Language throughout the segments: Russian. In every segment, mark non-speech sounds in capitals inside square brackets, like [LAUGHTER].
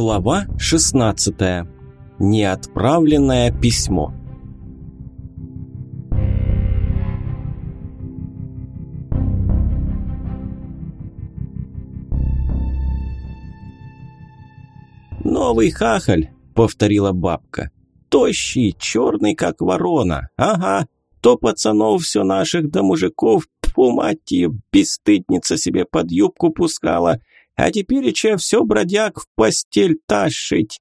Глава 16. Неотправленное письмо. «Новый хахаль», — повторила бабка. «Тощий, черный, как ворона. Ага, то пацанов все наших да мужиков, тьфу, мать ее, бесстыдница себе под юбку пускала а теперь еще все бродяг в постель тащить».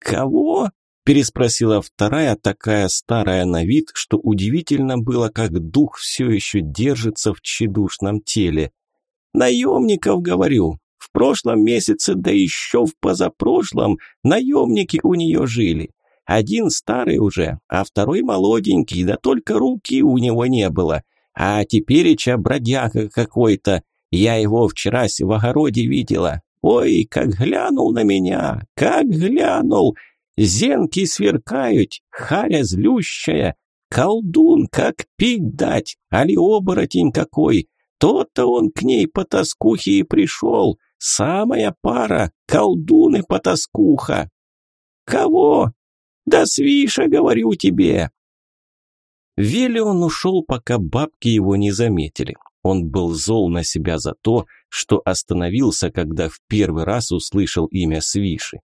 «Кого?» – переспросила вторая, такая старая на вид, что удивительно было, как дух все еще держится в тщедушном теле. «Наемников, говорю. В прошлом месяце, да еще в позапрошлом, наемники у нее жили. Один старый уже, а второй молоденький, да только руки у него не было. А теперь еще бродяга какой-то. Я его вчера в огороде видела. Ой, как глянул на меня, как глянул. Зенки сверкают, харя злющая. Колдун, как пить дать, али оборотень какой. То-то он к ней по тоскухе и пришел. Самая пара, колдун и потаскуха. Кого? Да свиша, говорю тебе. Вели он ушел, пока бабки его не заметили. Он был зол на себя за то, что остановился, когда в первый раз услышал имя Свиши.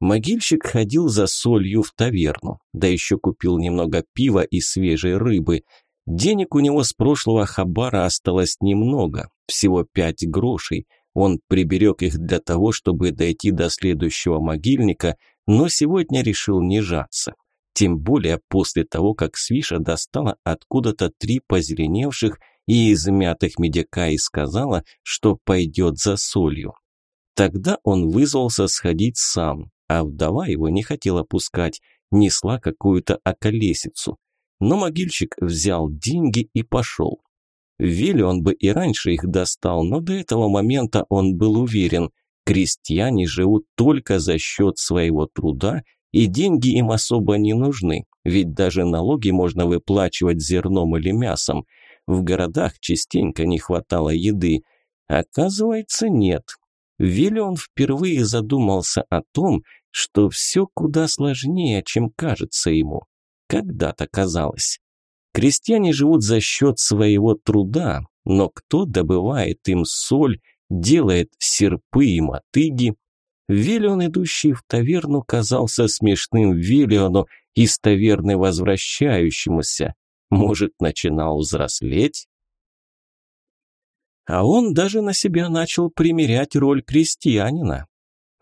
Могильщик ходил за солью в таверну, да еще купил немного пива и свежей рыбы. Денег у него с прошлого хабара осталось немного, всего пять грошей. Он приберег их для того, чтобы дойти до следующего могильника, но сегодня решил не жаться. Тем более после того, как Свиша достала откуда-то три позеленевших и измятых медяка и сказала, что пойдет за солью. Тогда он вызвался сходить сам, а вдова его не хотела пускать, несла какую-то околесицу. Но могильщик взял деньги и пошел. Вилли он бы и раньше их достал, но до этого момента он был уверен, крестьяне живут только за счет своего труда, и деньги им особо не нужны, ведь даже налоги можно выплачивать зерном или мясом – в городах частенько не хватало еды. Оказывается, нет. Виллион впервые задумался о том, что все куда сложнее, чем кажется ему. Когда-то казалось. Крестьяне живут за счет своего труда, но кто добывает им соль, делает серпы и мотыги? Велион, идущий в таверну, казался смешным Велиону из таверны возвращающемуся. Может, начинал взрослеть? А он даже на себя начал примерять роль крестьянина.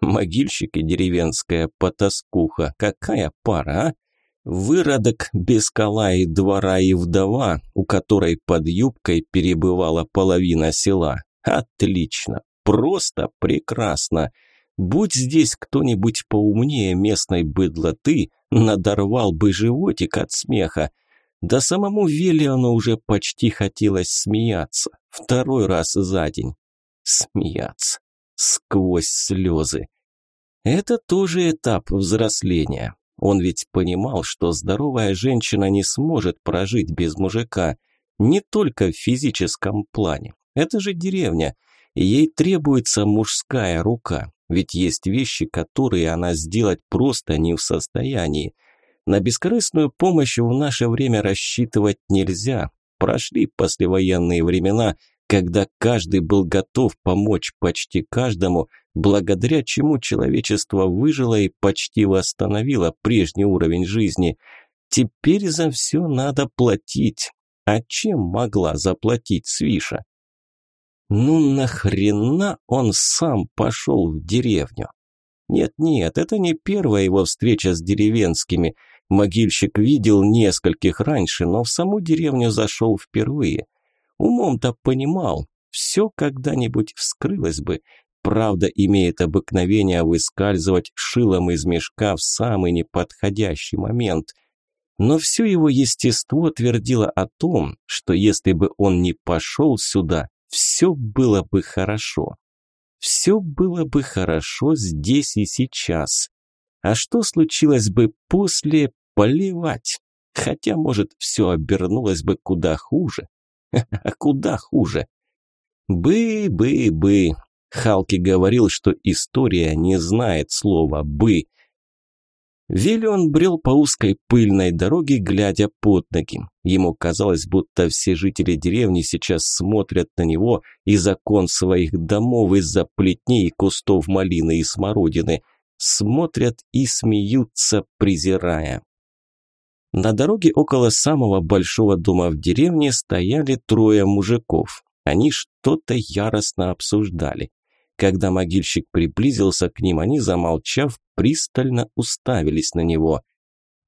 Могильщик и деревенская потаскуха. Какая пара, а? Выродок без кола и двора и вдова, у которой под юбкой перебывала половина села. Отлично, просто прекрасно. Будь здесь кто-нибудь поумнее местной быдлоты, надорвал бы животик от смеха. Да самому Велиону уже почти хотелось смеяться. Второй раз за день. Смеяться. Сквозь слезы. Это тоже этап взросления. Он ведь понимал, что здоровая женщина не сможет прожить без мужика. Не только в физическом плане. Это же деревня. Ей требуется мужская рука. Ведь есть вещи, которые она сделать просто не в состоянии. На бескорыстную помощь в наше время рассчитывать нельзя. Прошли послевоенные времена, когда каждый был готов помочь почти каждому, благодаря чему человечество выжило и почти восстановило прежний уровень жизни. Теперь за все надо платить. А чем могла заплатить Свиша? Ну нахрена он сам пошел в деревню? Нет-нет, это не первая его встреча с деревенскими – Могильщик видел нескольких раньше, но в саму деревню зашел впервые. Умом-то понимал, все когда-нибудь вскрылось бы. Правда, имеет обыкновение выскальзывать шилом из мешка в самый неподходящий момент. Но все его естество твердило о том, что если бы он не пошел сюда, все было бы хорошо. Все было бы хорошо здесь и сейчас. А что случилось бы после, поливать. Хотя, может, все обернулось бы куда хуже. [LAUGHS] А куда хуже? Бы-бы-бы. Халки говорил, что история не знает слова «бы». Виллион брел по узкой пыльной дороге, глядя под ноги. Ему казалось, будто все жители деревни сейчас смотрят на него из окон своих домов из-за плетней и кустов малины и смородины. Смотрят и смеются, презирая. На дороге около самого большого дома в деревне стояли трое мужиков. Они что-то яростно обсуждали. Когда могильщик приблизился к ним, они, замолчав, пристально уставились на него.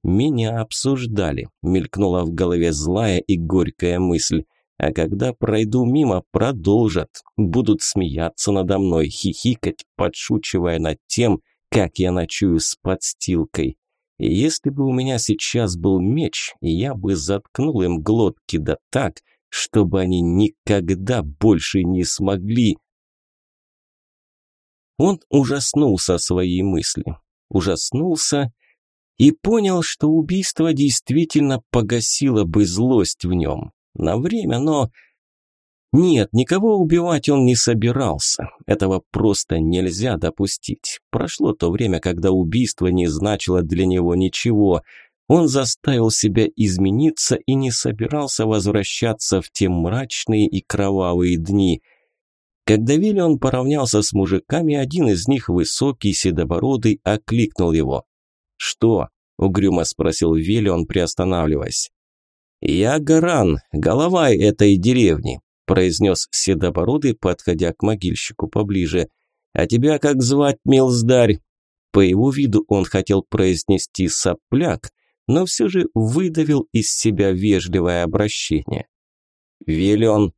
«Меня обсуждали», – мелькнула в голове злая и горькая мысль. «А когда пройду мимо, продолжат, будут смеяться надо мной, хихикать, подшучивая над тем, как я ночую с подстилкой. И если бы у меня сейчас был меч, я бы заткнул им глотки да так, чтобы они никогда больше не смогли. Он ужаснулся своей мысли, ужаснулся и понял, что убийство действительно погасило бы злость в нем. На время, но нет, никого убивать он не собирался. Этого просто нельзя допустить. Прошло то время, когда убийство не значило для него ничего. Он заставил себя измениться и не собирался возвращаться в те мрачные и кровавые дни. Когда Виллион поравнялся с мужиками, один из них, высокий, седобородый, окликнул его. «Что?» – угрюмо спросил Виллион, приостанавливаясь. «Я Гаран, голова этой деревни произнес Седобородый, подходя к могильщику поближе. «А тебя как звать, милздарь?» По его виду он хотел произнести «сопляк», но все же выдавил из себя вежливое обращение. «Велен».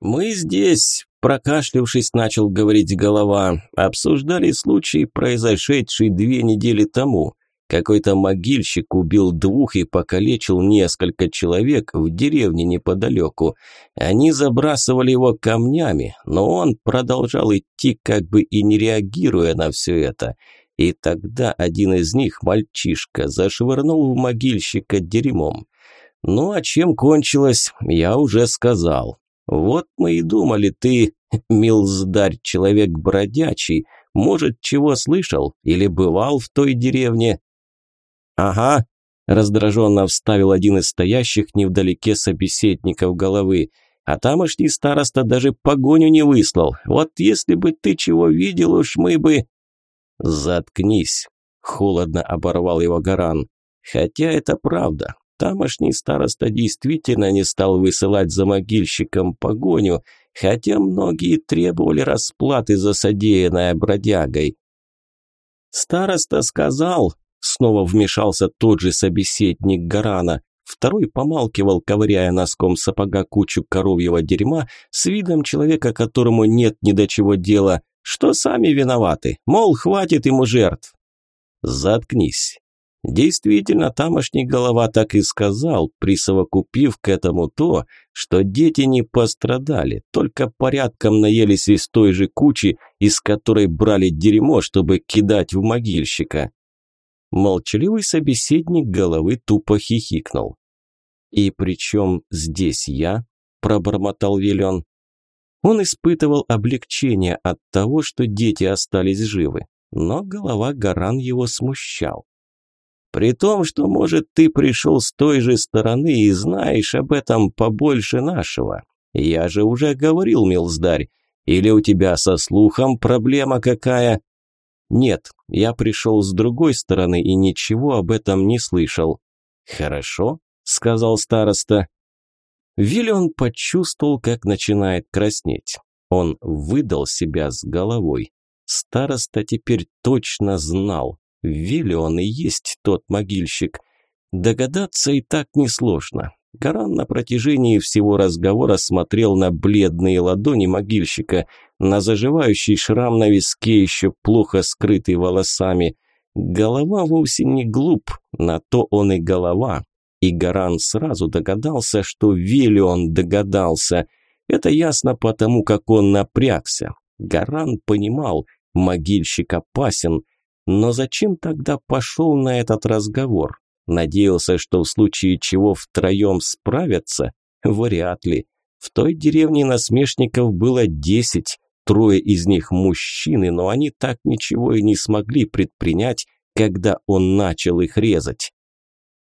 «Мы здесь», – прокашлявшись, начал говорить голова, – «обсуждали случай, произошедший две недели тому. Какой-то могильщик убил двух и покалечил несколько человек в деревне неподалеку. Они забрасывали его камнями, но он продолжал идти, как бы и не реагируя на все это. И тогда один из них, мальчишка, зашвырнул в могильщика дерьмом. Ну а чем кончилось, я уже сказал. Вот мы и думали, ты, [LAUGHS] милздарь, человек бродячий, может, чего слышал или бывал в той деревне? «Ага», – раздраженно вставил один из стоящих невдалеке собеседников головы. «А тамошний староста даже погоню не выслал. Вот если бы ты чего видел, уж мы бы...» «Заткнись», – холодно оборвал его Гаран. «Хотя это правда. Тамошний староста действительно не стал высылать за могильщиком погоню, хотя многие требовали расплаты за содеянное бродягой. Староста сказал, Снова вмешался тот же собеседник Гарана. Второй помалкивал, ковыряя носком сапога кучу коровьего дерьма с видом человека, которому нет ни до чего дела, что сами виноваты, мол, хватит ему жертв. Заткнись. Действительно, тамошний голова так и сказал, присовокупив к этому то, что дети не пострадали, только порядком наелись из той же кучи, из которой брали дерьмо, чтобы кидать в могильщика. Молчаливый собеседник головы тупо хихикнул. «И при чем здесь я?» – пробормотал Виллион. Он испытывал облегчение от того, что дети остались живы, но голова Гаран его смущал. «При том, что, может, ты пришел с той же стороны и знаешь об этом побольше нашего. Я же уже говорил, Милздарь, или у тебя со слухом проблема какая?» «Нет, я пришел с другой стороны и ничего об этом не слышал». «Хорошо», – сказал староста. Виллион почувствовал, как начинает краснеть. Он выдал себя с головой. Староста теперь точно знал. Виллион и есть тот могильщик. Догадаться и так несложно. Гаран на протяжении всего разговора смотрел на бледные ладони могильщика, на заживающий шрам на виске, еще плохо скрытый волосами. Голова вовсе не глуп, на то он и голова. И Гаран сразу догадался, что Велион догадался. Это ясно потому, как он напрягся. Гаран понимал, могильщик опасен, но зачем тогда пошел на этот разговор? Надеялся, что в случае чего втроем справятся? Вряд ли. В той деревне насмешников было десять, трое из них мужчины, но они так ничего и не смогли предпринять, когда он начал их резать.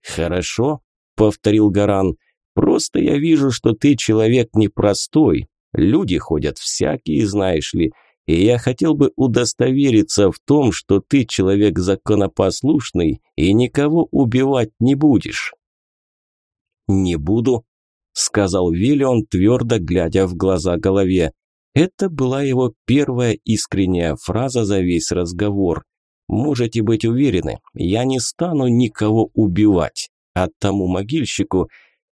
«Хорошо», – повторил Гаран, – «просто я вижу, что ты человек непростой. Люди ходят всякие, знаешь ли, и я хотел бы удостовериться в том, что ты человек законопослушный и никого убивать не будешь». «Не буду», – сказал Виллион, твердо глядя в глаза голове. Это была его первая искренняя фраза за весь разговор. Можете быть уверены, я не стану никого убивать. А тому могильщику,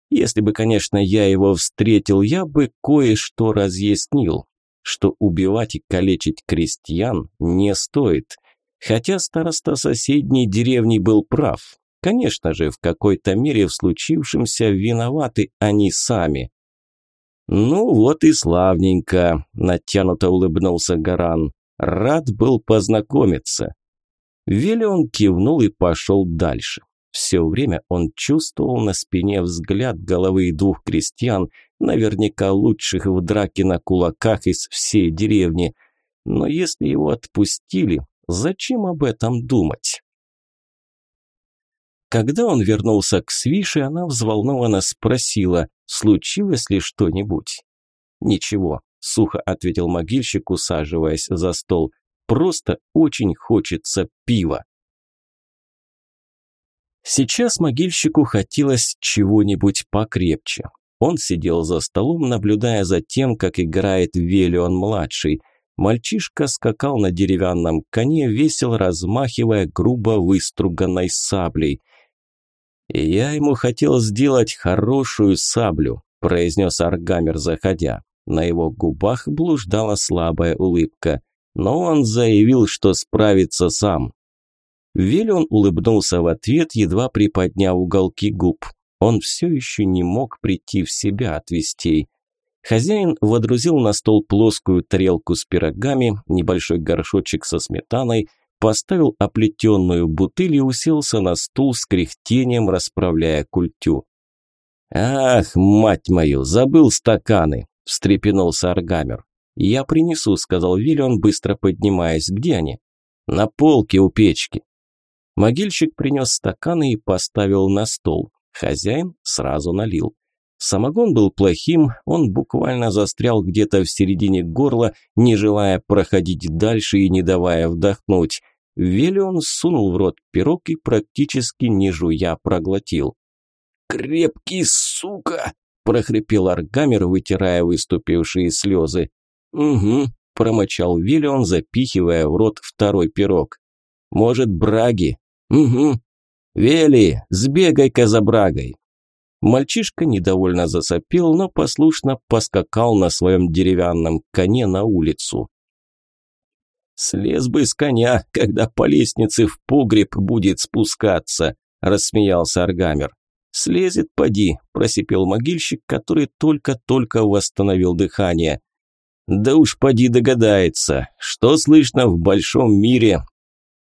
если бы, конечно, я его встретил, я бы кое-что разъяснил, что убивать и калечить крестьян не стоит. Хотя староста соседней деревни был прав. Конечно же, в какой-то мере в случившемся виноваты они сами. «Ну вот и славненько», – натянуто улыбнулся Гаран. «Рад был познакомиться. Велион кивнул и пошел дальше. Все время он чувствовал на спине взгляд головы двух крестьян, наверняка лучших в драке на кулаках из всей деревни. Но если его отпустили, зачем об этом думать? Когда он вернулся к Свише, она взволнованно спросила, случилось ли что-нибудь. «Ничего», – сухо ответил могильщик, усаживаясь за стол. Просто очень хочется пива. Сейчас могильщику хотелось чего-нибудь покрепче. Он сидел за столом, наблюдая за тем, как играет Велион-младший. Мальчишка скакал на деревянном коне, весело размахивая грубо выструганной саблей. «Я ему хотел сделать хорошую саблю», – произнес Аргамер, заходя. На его губах блуждала слабая улыбка но он заявил, что справится сам. Велион улыбнулся в ответ, едва приподняв уголки губ. Он все еще не мог прийти в себя от вестей. Хозяин водрузил на стол плоскую тарелку с пирогами, небольшой горшочек со сметаной, поставил оплетенную бутыль и уселся на стул с кряхтением, расправляя культю. «Ах, мать мою, забыл стаканы!» – встрепенулся Аргамер. «Я принесу», – сказал Виллион, быстро поднимаясь. «Где они?» «На полке у печки». Могильщик принес стаканы и поставил на стол. Хозяин сразу налил. Самогон был плохим, он буквально застрял где-то в середине горла, не желая проходить дальше и не давая вдохнуть. Велион сунул в рот пирог и практически не жуя проглотил. «Крепкий сука!» – прохрипел Аргамер, вытирая выступившие слезы. «Угу», – промычал Виллион, запихивая в рот второй пирог. «Может, браги?» «Угу». «Вели, сбегай-ка за брагой». Мальчишка недовольно засопел, но послушно поскакал на своем деревянном коне на улицу. «Слез бы с коня, когда по лестнице в погреб будет спускаться», – рассмеялся Аргамер. «Слезет, поди», – просипел могильщик, который только-только восстановил дыхание. Да уж поди догадается, что слышно в большом мире.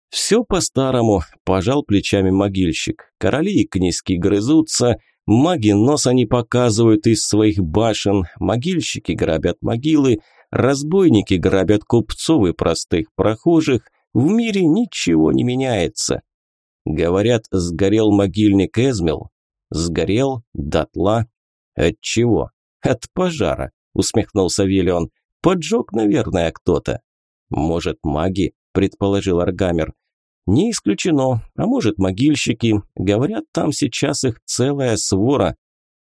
Все по-старому, пожал плечами могильщик. Короли и князьки грызутся, маги носа не показывают из своих башен, могильщики грабят могилы, разбойники грабят купцов и простых прохожих. В мире ничего не меняется. Говорят, сгорел могильник Эзмел. Сгорел дотла. От чего? От пожара усмехнулся Виллион. Поджег, наверное, кто-то. Может, маги, предположил Аргамер. Не исключено, а может, могильщики. Говорят, там сейчас их целая свора.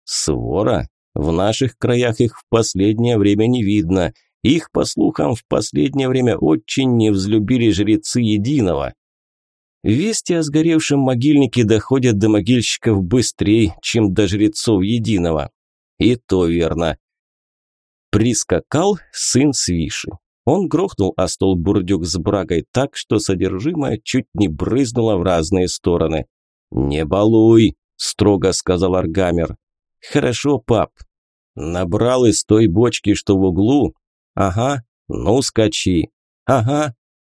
Свора? В наших краях их в последнее время не видно. Их, по слухам, в последнее время очень не взлюбили жрецы Единого. Вести о сгоревшем могильнике доходят до могильщиков быстрее, чем до жрецов Единого. И то верно. Прискакал сын Свиши. Он грохнул о стол бурдюк с брагой так, что содержимое чуть не брызнуло в разные стороны. «Не балуй», – строго сказал Аргамер. «Хорошо, пап. Набрал из той бочки, что в углу? Ага, ну скачи. Ага,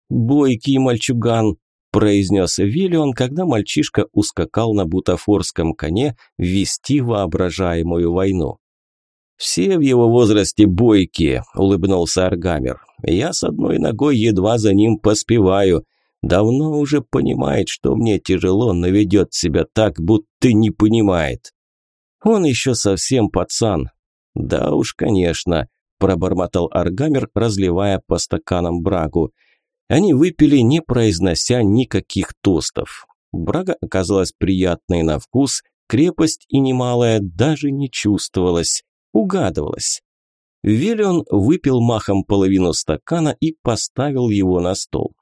бойкий мальчуган», – произнес Виллион, когда мальчишка ускакал на бутафорском коне вести воображаемую войну. «Все в его возрасте бойкие», – улыбнулся Аргамер. Я с одной ногой едва за ним поспеваю. Давно уже понимает, что мне тяжело, но ведет себя так, будто не понимает. Он еще совсем пацан. Да уж, конечно, пробормотал Аргамер, разливая по стаканам брагу. Они выпили, не произнося никаких тостов. Брага оказалась приятной на вкус, крепость и немалая даже не чувствовалась, угадывалась. Велион выпил махом половину стакана и поставил его на стол.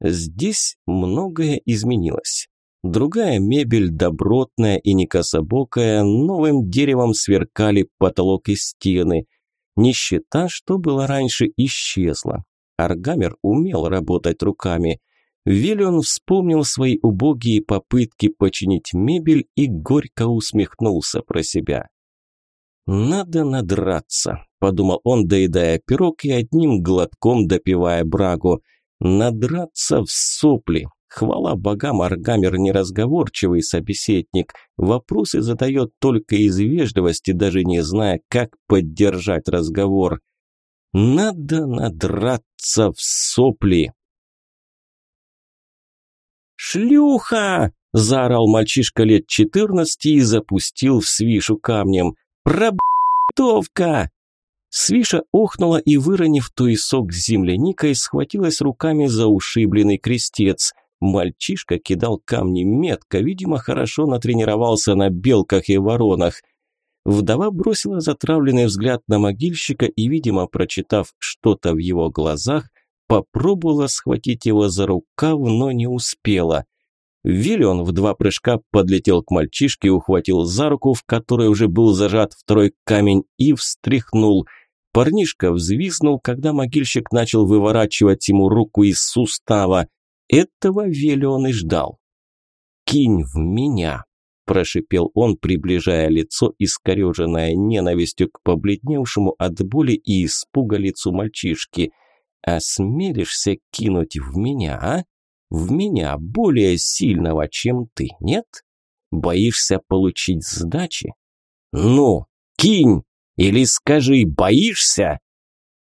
Здесь многое изменилось. Другая мебель, добротная и некособокая, новым деревом сверкали потолок и стены. Нищета, что было раньше, исчезла. Аргамер умел работать руками. Виллион вспомнил свои убогие попытки починить мебель и горько усмехнулся про себя. «Надо надраться», – подумал он, доедая пирог и одним глотком допивая брагу. «Надраться в сопли. Хвала богам, Аргамер неразговорчивый собеседник. Вопросы задает только из вежливости, даже не зная, как поддержать разговор. Надо надраться в сопли. «Шлюха!» – заорал мальчишка лет четырнадцати и запустил в свишу камнем. «Пробтовка!» Свиша охнула и, выронив туесок с земляникой, схватилась руками за ушибленный крестец. Мальчишка кидал камни метко, видимо, хорошо натренировался на белках и воронах – Вдова бросила затравленный взгляд на могильщика и, видимо, прочитав что-то в его глазах, попробовала схватить его за рукав, но не успела. Виллион в два прыжка подлетел к мальчишке, ухватил за руку, в которой уже был зажат второй камень, и встряхнул. Парнишка взвизнул, когда могильщик начал выворачивать ему руку из сустава. Этого Виллион и ждал. «Кинь в меня!» прошипел он, приближая лицо, искореженное ненавистью к побледневшему от боли и испуга лицу мальчишки. «Осмелишься кинуть в меня, а? В меня более сильного, чем ты, нет? Боишься получить сдачи? Ну, кинь! Или скажи, боишься?»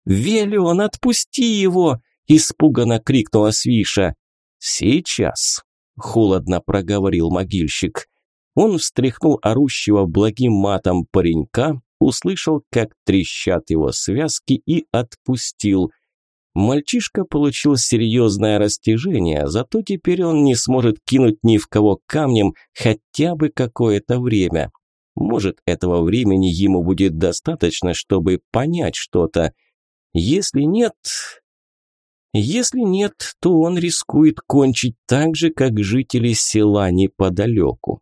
«Велион, отпусти его!» – испуганно крикнула Свиша. «Сейчас!» – холодно проговорил могильщик. Он встряхнул орущего благим матом паренька, услышал, как трещат его связки и отпустил. Мальчишка получил серьезное растяжение, зато теперь он не сможет кинуть ни в кого камнем хотя бы какое-то время. Может, этого времени ему будет достаточно, чтобы понять что-то. Если нет... Если нет, то он рискует кончить так же, как жители села неподалеку.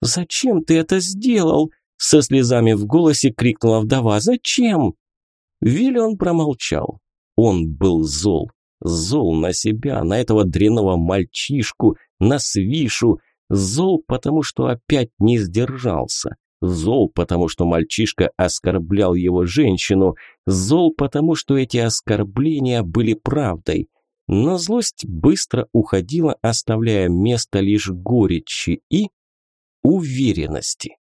«Зачем ты это сделал?» Со слезами в голосе крикнула вдова. «Зачем?» Виллион промолчал. Он был зол. Зол на себя, на этого дрянного мальчишку, на свишу. Зол, потому что опять не сдержался. Зол, потому что мальчишка оскорблял его женщину. Зол, потому что эти оскорбления были правдой. Но злость быстро уходила, оставляя место лишь горечи и уверенности.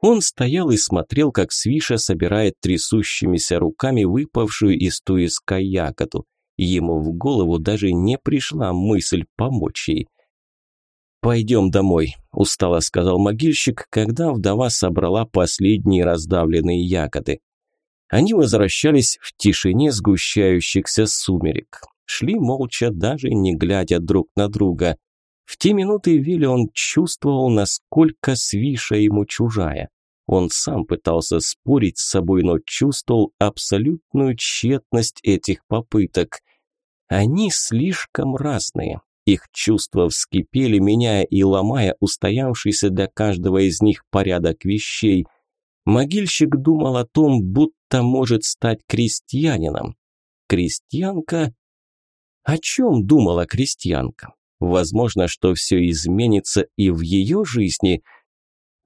Он стоял и смотрел, как Свиша собирает трясущимися руками выпавшую из туиска ягоду. Ему в голову даже не пришла мысль помочь ей. «Пойдем домой», – устало сказал могильщик, когда вдова собрала последние раздавленные ягоды. Они возвращались в тишине сгущающихся сумерек. Шли молча, даже не глядя друг на друга – в те минуты Вилли он чувствовал, насколько свиша ему чужая. Он сам пытался спорить с собой, но чувствовал абсолютную тщетность этих попыток. Они слишком разные. Их чувства вскипели, меняя и ломая устоявшийся для каждого из них порядок вещей. Могильщик думал о том, будто может стать крестьянином. Крестьянка... О чем думала крестьянка? Возможно, что все изменится и в ее жизни.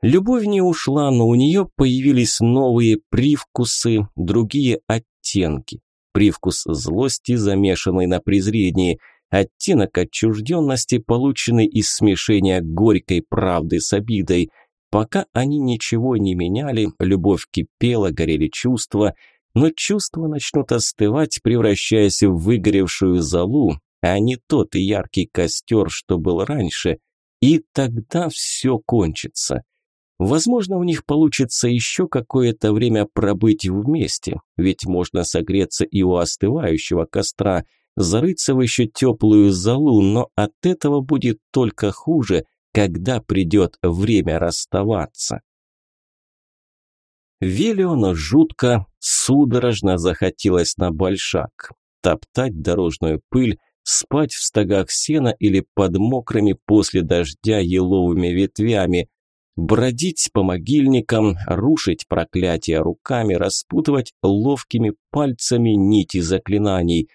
Любовь не ушла, но у нее появились новые привкусы, другие оттенки. Привкус злости, замешанный на презрении, оттенок отчужденности, полученный из смешения горькой правды с обидой. Пока они ничего не меняли, любовь кипела, горели чувства. но чувства начнут остывать, превращаясь в выгоревшую золу, а не тот яркий костер, что был раньше, и тогда все кончится. Возможно, у них получится еще какое-то время пробыть вместе, ведь можно согреться и у остывающего костра, зарыться в еще теплую залу, но от этого будет только хуже, когда придет время расставаться. Велиону жутко, судорожно захотелось на большак, топтать дорожную пыль, спать в стогах сена или под мокрыми после дождя еловыми ветвями, бродить по могильникам, рушить проклятия руками, распутывать ловкими пальцами нити заклинаний,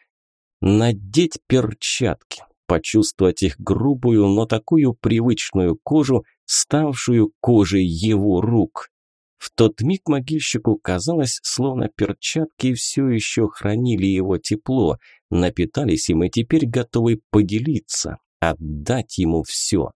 надеть перчатки, почувствовать их грубую, но такую привычную кожу, ставшую кожей его рук. В тот миг могильщику казалось, словно перчатки все еще хранили его тепло, напитались им и теперь готовы поделиться, отдать ему все.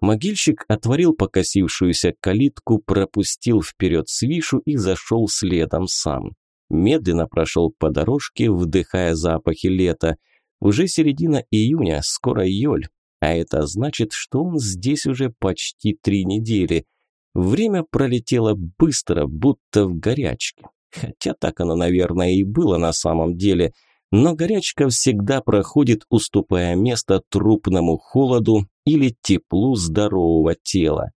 Могильщик отворил покосившуюся калитку, пропустил вперед свишу и зашел следом сам. Медленно прошел по дорожке, вдыхая запахи лета. Уже середина июня, скоро июль, а это значит, что он здесь уже почти три недели. Время пролетело быстро, будто в горячке. Хотя так оно, наверное, и было на самом деле – но горячка всегда проходит, уступая место трупному холоду или теплу здорового тела.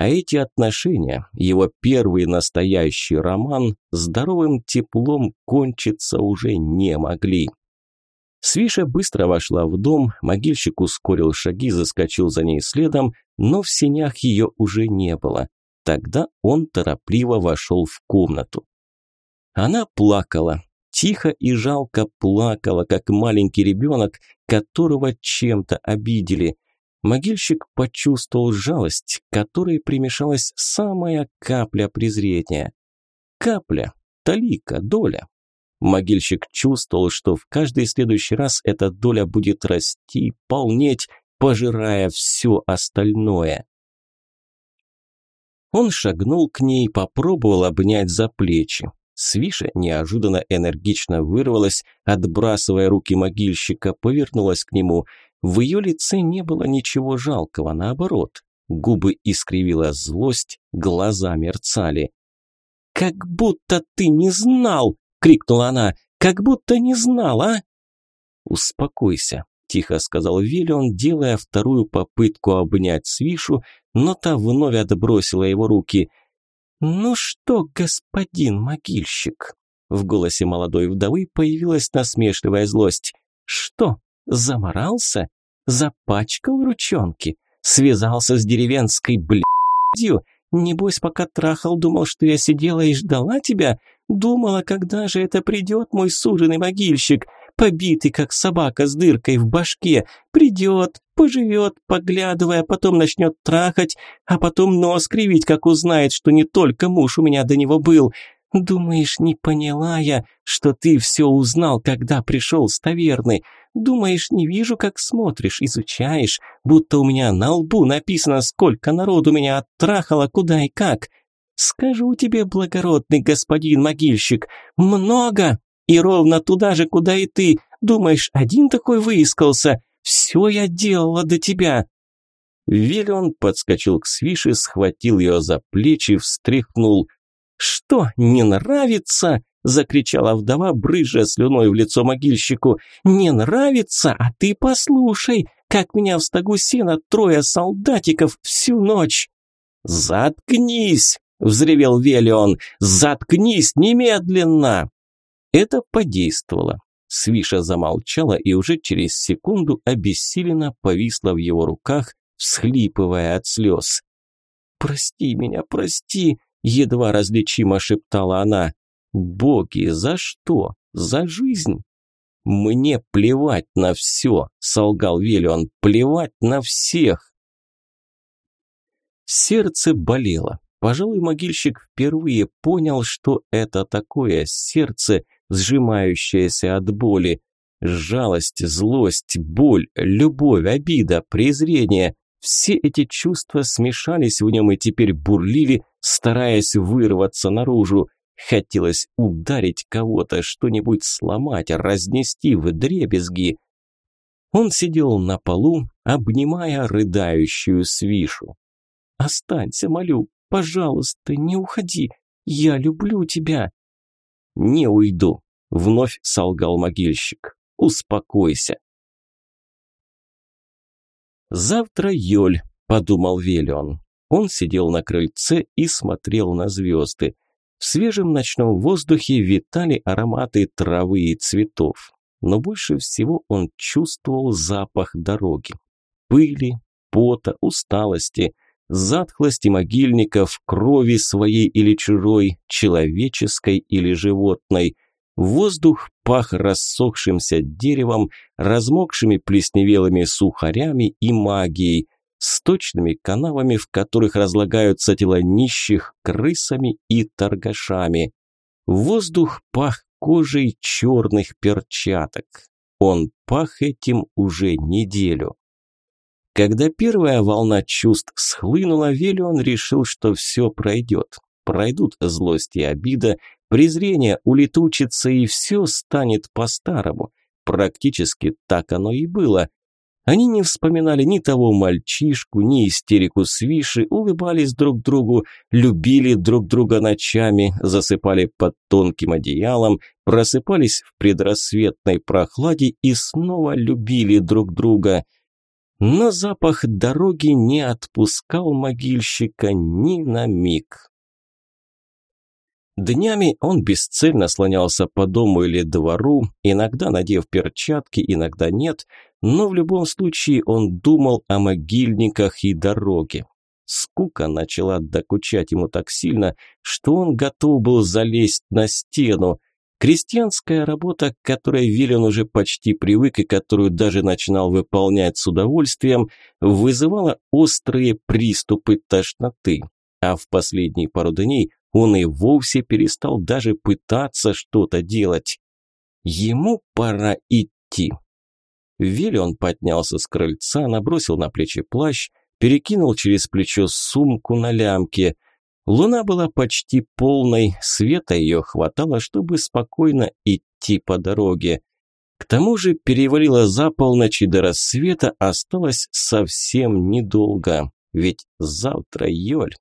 А эти отношения, его первый настоящий роман, здоровым теплом кончиться уже не могли. Свиша быстро вошла в дом, могильщик ускорил шаги, заскочил за ней следом, но в сенях ее уже не было. Тогда он торопливо вошел в комнату. Она плакала, тихо и жалко плакала, как маленький ребенок, которого чем-то обидели. Могильщик почувствовал жалость, которой примешалась самая капля презрения. Капля, талика, доля. Могильщик чувствовал, что в каждый следующий раз эта доля будет расти, полнеть, пожирая все остальное. Он шагнул к ней, попробовал обнять за плечи. Свиша неожиданно энергично вырвалась, отбрасывая руки могильщика, повернулась к нему. В ее лице не было ничего жалкого, наоборот. Губы искривила злость, глаза мерцали. «Как будто ты не знал!» – крикнула она. «Как будто не знал, а?» «Успокойся», – тихо сказал Виллион, делая вторую попытку обнять Свишу, но та вновь отбросила его руки – «Ну что, господин могильщик?» В голосе молодой вдовы появилась насмешливая злость. «Что, заморался? Запачкал ручонки? Связался с деревенской блядью? Небось, пока трахал, думал, что я сидела и ждала тебя? Думала, когда же это придет, мой суженый могильщик? побитый, как собака с дыркой в башке, придет, поживет, поглядывая, потом начнет трахать, а потом нос кривить, как узнает, что не только муж у меня до него был. Думаешь, не поняла я, что ты все узнал, когда пришел с таверны? Думаешь, не вижу, как смотришь, изучаешь, будто у меня на лбу написано, сколько народу меня оттрахало, куда и как? Скажу тебе, благородный господин могильщик, много, и ровно туда же, куда и ты. Думаешь, один такой выискался? Все я делала до тебя». Виллион подскочил к Свише, схватил ее за плечи, встряхнул. «Что, не нравится?» – закричала вдова, брыжа слюной в лицо могильщику. «Не нравится? А ты послушай, как меня в стогу сена трое солдатиков всю ночь!» «Заткнись!» – взревел Велион. «Заткнись немедленно!» Это подействовало. Свиша замолчала и уже через секунду обессиленно повисла в его руках, всхлипывая от слез. «Прости меня, прости!» – едва различимо шептала она. «Боги, за что? За жизнь?» «Мне плевать на все», – солгал Велион, – «плевать на всех». Сердце болело. Пожалуй, могильщик впервые понял, что это такое сердце – сжимающаяся от боли. Жалость, злость, боль, любовь, обида, презрение – все эти чувства смешались в нем и теперь бурлили, стараясь вырваться наружу. Хотелось ударить кого-то, что-нибудь сломать, разнести в дребезги. Он сидел на полу, обнимая рыдающую свишу. «Останься, молю, пожалуйста, не уходи, я люблю тебя». «Не уйду», – вновь солгал могильщик. «Успокойся». «Завтра Йоль», – подумал Велион. Он сидел на крыльце и смотрел на звезды. В свежем ночном воздухе витали ароматы травы и цветов. Но больше всего он чувствовал запах дороги. Пыли, пота, усталости, затхлости могильников, крови своей или чужой, человеческой или животной. Воздух пах рассохшимся деревом, размокшими плесневелыми сухарями и магией – сточными канавами, в которых разлагаются тела нищих, крысами и торгашами. Воздух пах кожей черных перчаток. Он пах этим уже неделю. Когда первая волна чувств схлынула, Велион решил, что все пройдет. Пройдут злость и обида, презрение улетучится и все станет по-старому. Практически так оно и было. Они не вспоминали ни того мальчишку, ни истерику свиши, улыбались друг другу, любили друг друга ночами, засыпали под тонким одеялом, просыпались в предрассветной прохладе и снова любили друг друга. Но запах дороги не отпускал могильщика ни на миг. Днями он бесцельно слонялся по дому или двору, иногда надев перчатки, иногда нет, но в любом случае он думал о могильниках и дороге. Скука начала докучать ему так сильно, что он готов был залезть на стену. Крестьянская работа, к которой Виллиан уже почти привык и которую даже начинал выполнять с удовольствием, вызывала острые приступы тошноты. А в последние пару дней он и вовсе перестал даже пытаться что-то делать. Ему пора идти. Виллион поднялся с крыльца, набросил на плечи плащ, перекинул через плечо сумку на лямке. Луна была почти полной, света ее хватало, чтобы спокойно идти по дороге. К тому же перевалило за полночь и до рассвета осталось совсем недолго, ведь завтра Йоль.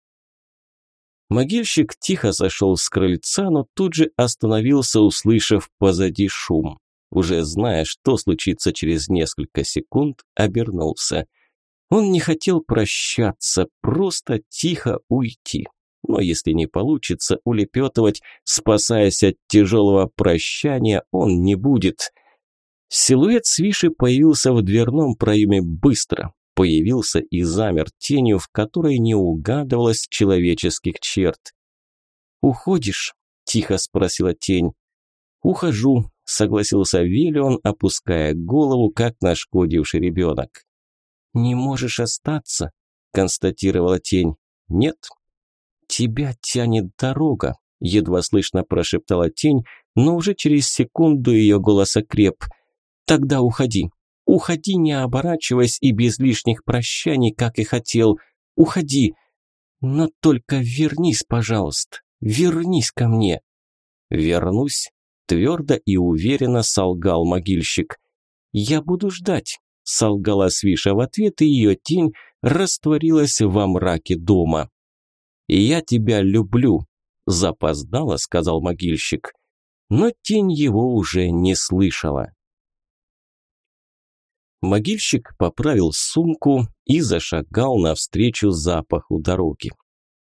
Могильщик тихо сошел с крыльца, но тут же остановился, услышав позади шум. Уже зная, что случится через несколько секунд, обернулся. Он не хотел прощаться, просто тихо уйти. Но если не получится улепетывать, спасаясь от тяжелого прощания, он не будет. Силуэт Свиши появился в дверном проеме быстро появился и замер тенью, в которой не угадывалось человеческих черт. «Уходишь?» – тихо спросила тень. «Ухожу», – согласился Виллион, опуская голову, как нашкодивший ребенок. «Не можешь остаться», – констатировала тень. «Нет». «Тебя тянет дорога», – едва слышно прошептала тень, но уже через секунду ее голос окреп. «Тогда уходи, Уходи, не оборачиваясь и без лишних прощаний, как и хотел. Уходи. Но только вернись, пожалуйста. Вернись ко мне. Вернусь, твердо и уверенно солгал могильщик. Я буду ждать, солгала Свиша в ответ, и ее тень растворилась во мраке дома. «Я тебя люблю», – запоздало, сказал могильщик. Но тень его уже не слышала. Могильщик поправил сумку и зашагал навстречу запаху дороги.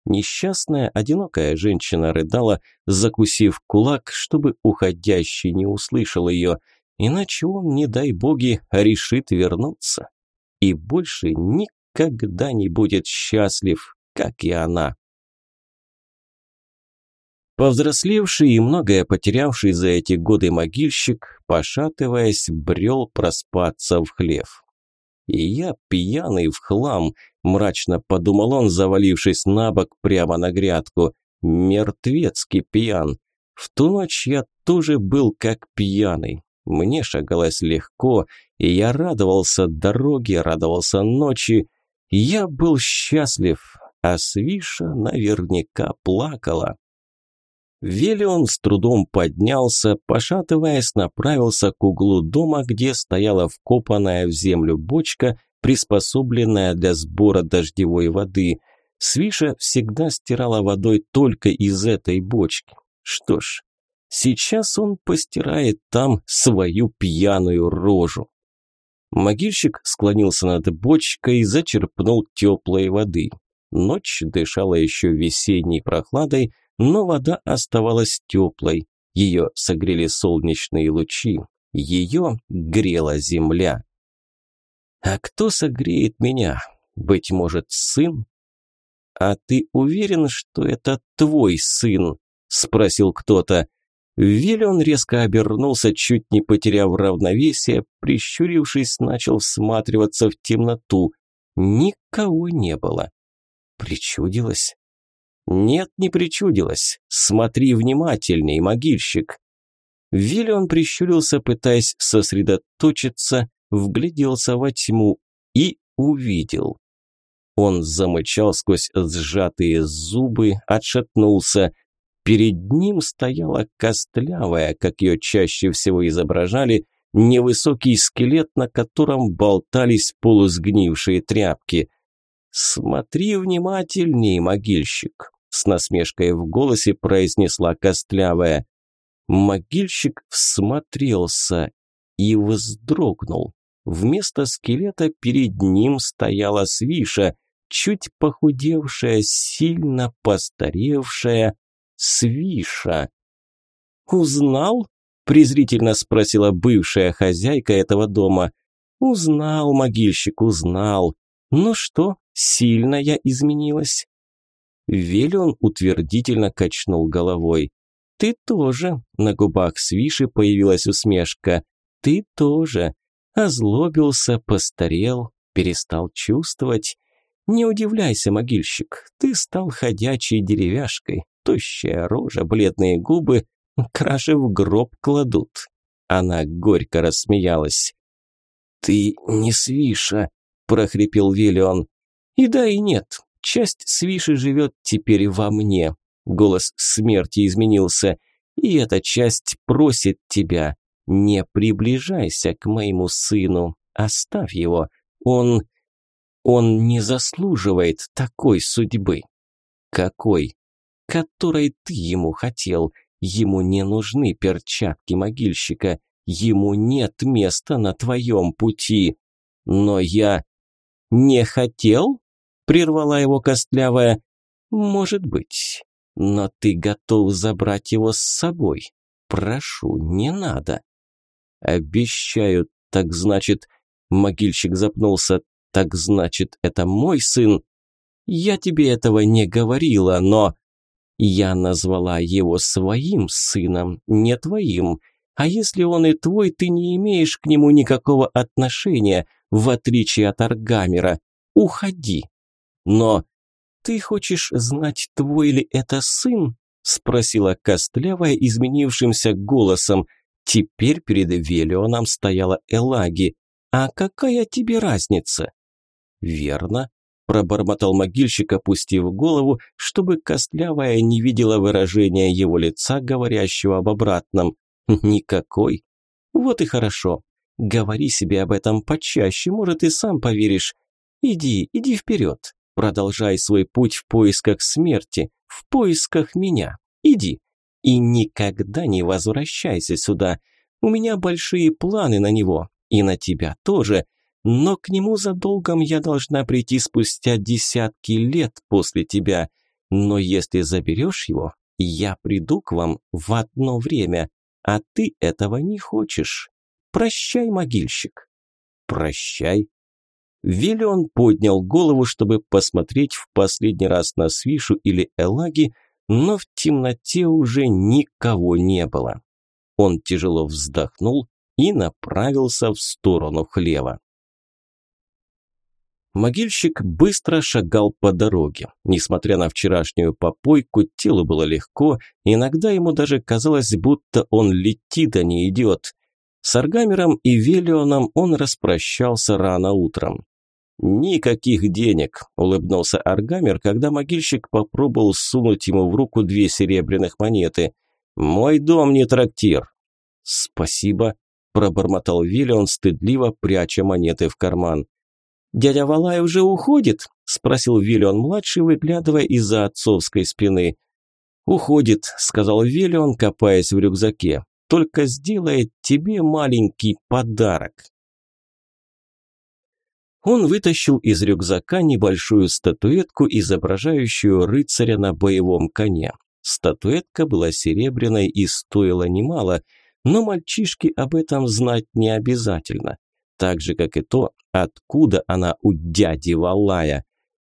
Несчастная, одинокая женщина рыдала, закусив кулак, чтобы уходящий не услышал ее, иначе он, не дай боги, решит вернуться. И больше никогда не будет счастлив, как и она. Повзрослевший и многое потерявший за эти годы могильщик, пошатываясь, брел проспаться в хлев. «И я пьяный в хлам», – мрачно подумал он, завалившись на бок прямо на грядку. «Мертвецкий пьян. В ту ночь я тоже был как пьяный. Мне шагалось легко, и я радовался дороге, радовался ночи. Я был счастлив, а Свиша наверняка плакала». Велион с трудом поднялся, пошатываясь, направился к углу дома, где стояла вкопанная в землю бочка, приспособленная для сбора дождевой воды. Свиша всегда стирала водой только из этой бочки. Что ж, сейчас он постирает там свою пьяную рожу. Могильщик склонился над бочкой и зачерпнул теплой воды. Ночь дышала еще весенней прохладой, но вода оставалась теплой. Ее согрели солнечные лучи. Ее грела земля. А кто согреет меня? Быть может, сын? А ты уверен, что это твой сын? Спросил кто-то. Виллион резко обернулся, чуть не потеряв равновесие, прищурившись, начал всматриваться в темноту. Никого не было. Причудилось? Нет, не причудилось. Смотри внимательней, могильщик. Виллион прищурился, пытаясь сосредоточиться, вгляделся во тьму и увидел. Он замычал сквозь сжатые зубы, отшатнулся. Перед ним стояла костлявая, как ее чаще всего изображали, невысокий скелет, на котором болтались полусгнившие тряпки. «Смотри внимательней, могильщик», – с насмешкой в голосе произнесла костлявая. Могильщик всмотрелся и вздрогнул. Вместо скелета перед ним стояла свиша, чуть похудевшая, сильно постаревшая, свиша. «Узнал?» – презрительно спросила бывшая хозяйка этого дома. «Узнал, могильщик, узнал. Ну что, сильно я изменилась?» Велион утвердительно качнул головой. «Ты тоже!» – на губах свиши появилась усмешка. «Ты тоже!» Озлобился, постарел, перестал чувствовать. Не удивляйся, могильщик, ты стал ходячей деревяшкой, тощая рожа, бледные губы, краши в гроб кладут. Она горько рассмеялась. «Ты не свиша», – прохрипел Виллион. «И да, и нет. Часть свиши живет теперь во мне». Голос смерти изменился. «И эта часть просит тебя. Не приближайся к моему сыну. Оставь его. Он... Он не заслуживает такой судьбы. Какой? Которой ты ему хотел. Ему не нужны перчатки могильщика. Ему нет места на твоем пути. Но я... Не хотел? Прервала его костлявая. Может быть. Но ты готов забрать его с собой. Прошу, не надо. Обещаю, так значит... Могильщик запнулся. Так значит, это мой сын? Я тебе этого не говорила, но... Я назвала его своим сыном, не твоим. А если он и твой, ты не имеешь к нему никакого отношения, в отличие от Аргамера. Уходи. Но ты хочешь знать, твой ли это сын? Спросила Костлявая изменившимся голосом. Теперь перед Велионом стояла Элаги. А какая тебе разница? Верно, пробормотал могильщик, опустив голову, чтобы костлявая не видела выражения его лица, говорящего об обратном. Никакой. Вот и хорошо. Говори себе об этом почаще, может, и сам поверишь. Иди, иди вперед. Продолжай свой путь в поисках смерти, в поисках меня. Иди. И никогда не возвращайся сюда. У меня большие планы на него. И на тебя тоже но к нему за долгом я должна прийти спустя десятки лет после тебя. Но если заберешь его, я приду к вам в одно время, а ты этого не хочешь. Прощай, могильщик. Прощай. Виллион поднял голову, чтобы посмотреть в последний раз на Свишу или Элаги, но в темноте уже никого не было. Он тяжело вздохнул и направился в сторону хлева. Могильщик быстро шагал по дороге. Несмотря на вчерашнюю попойку, телу было легко, иногда ему даже казалось, будто он летит, а не идет. С Аргамером и Велионом он распрощался рано утром. «Никаких денег», – улыбнулся Аргамер, когда могильщик попробовал сунуть ему в руку две серебряных монеты. «Мой дом не трактир». «Спасибо», – пробормотал Виллион, стыдливо пряча монеты в карман. «Дядя Валай уже уходит?» – спросил Виллион-младший, выглядывая из-за отцовской спины. «Уходит», – сказал Виллион, копаясь в рюкзаке. «Только сделает тебе маленький подарок». Он вытащил из рюкзака небольшую статуэтку, изображающую рыцаря на боевом коне. Статуэтка была серебряной и стоила немало, но мальчишке об этом знать не обязательно. Так же, как и то, откуда она у дяди Валая.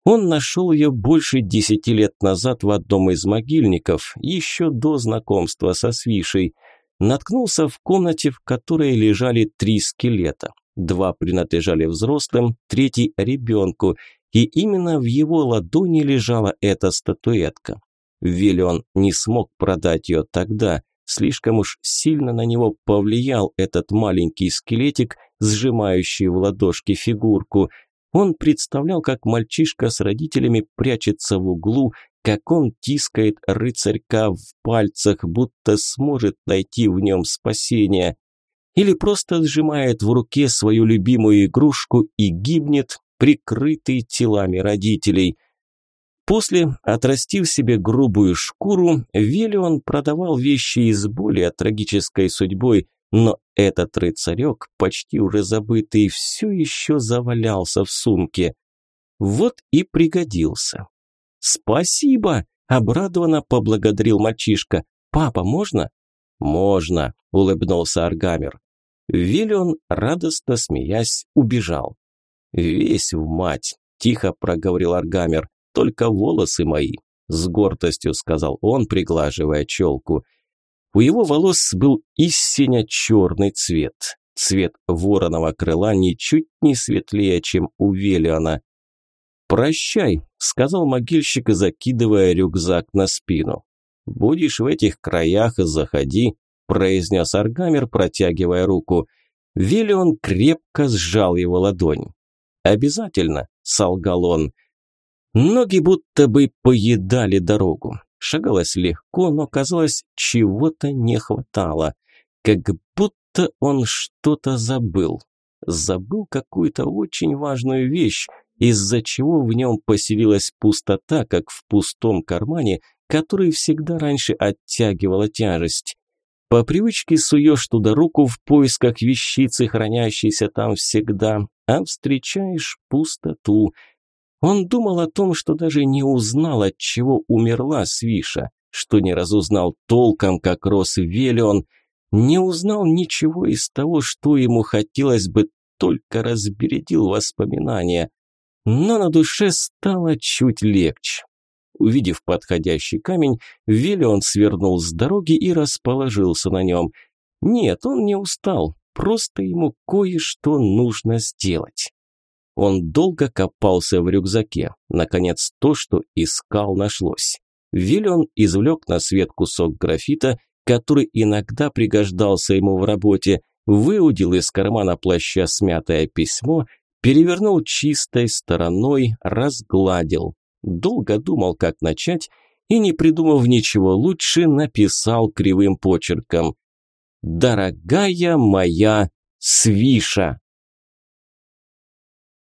Он нашел ее больше десяти лет назад в одном из могильников, еще до знакомства со Свишей. Наткнулся в комнате, в которой лежали три скелета. Два принадлежали взрослым, третий – ребенку, и именно в его ладони лежала эта статуэтка. Виллион не смог продать ее тогда, слишком уж сильно на него повлиял этот маленький скелетик, сжимающий в ладошке фигурку. Он представлял, как мальчишка с родителями прячется в углу, как он тискает рыцарька в пальцах, будто сможет найти в нем спасение или просто сжимает в руке свою любимую игрушку и гибнет, прикрытый телами родителей. После, отрастив себе грубую шкуру, Велион продавал вещи из более трагической судьбой, но этот рыцарек, почти уже забытый, все еще завалялся в сумке. Вот и пригодился. «Спасибо!» – обрадованно поблагодарил мальчишка. «Папа, можно?» «Можно», – улыбнулся Аргамер. Виллион, радостно смеясь, убежал. «Весь в мать!» – тихо проговорил Аргамер. «Только волосы мои!» – с гордостью сказал он, приглаживая челку. У его волос был истинно черный цвет. Цвет вороного крыла ничуть не светлее, чем у Велиона. «Прощай», – сказал могильщик, закидывая рюкзак на спину. «Будешь в этих краях, заходи, произнес Аргамер, протягивая руку. Виллион крепко сжал его ладонь. «Обязательно», – солгал он. Ноги будто бы поедали дорогу. Шагалось легко, но казалось, чего-то не хватало. Как будто он что-то забыл. Забыл какую-то очень важную вещь, из-за чего в нем поселилась пустота, как в пустом кармане, который всегда раньше оттягивала тяжесть. По привычке суешь туда руку в поисках вещицы, хранящейся там всегда, а встречаешь пустоту. Он думал о том, что даже не узнал, от чего умерла Свиша, что не разузнал толком, как рос Велион, не узнал ничего из того, что ему хотелось бы, только разбередил воспоминания. Но на душе стало чуть легче. Увидев подходящий камень, Виллион свернул с дороги и расположился на нем. Нет, он не устал, просто ему кое-что нужно сделать. Он долго копался в рюкзаке. Наконец, то, что искал, нашлось. Виллион извлек на свет кусок графита, который иногда пригождался ему в работе, выудил из кармана плаща смятое письмо, перевернул чистой стороной, разгладил долго думал, как начать, и, не придумав ничего лучше, написал кривым почерком «Дорогая моя Свиша».